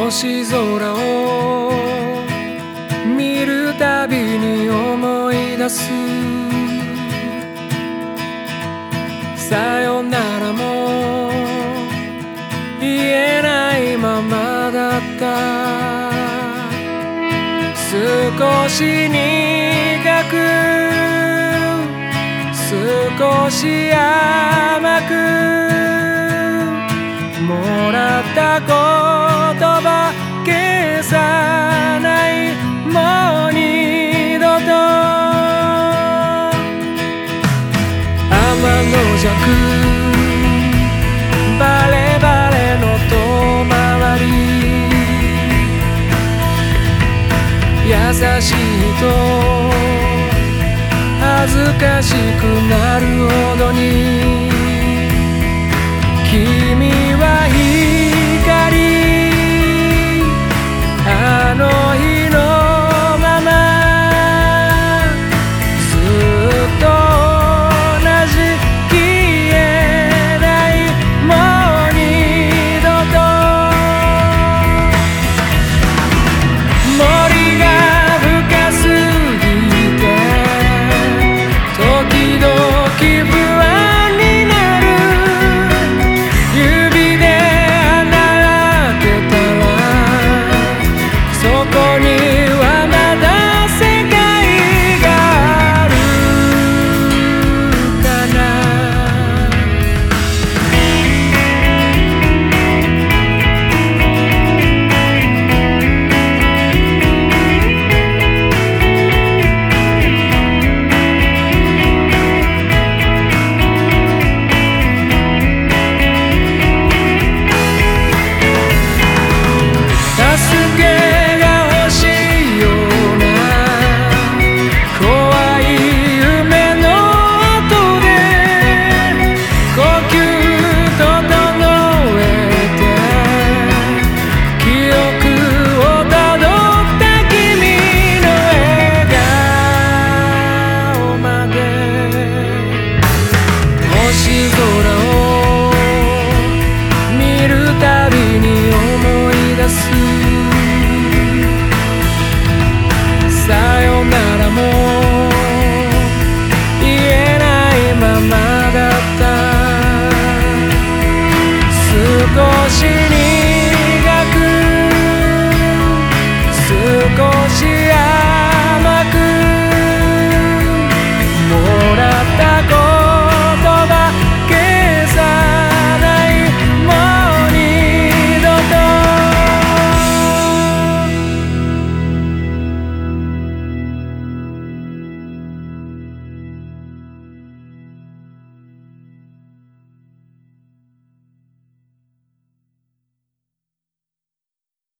星空を見るたびに思い出す。さよならも言えないままだった。少し苦く少し甘くもらった言葉消さないもう二度と。天の弱バレバレの遠回り優しいと恥ずかしくなるほどに。You go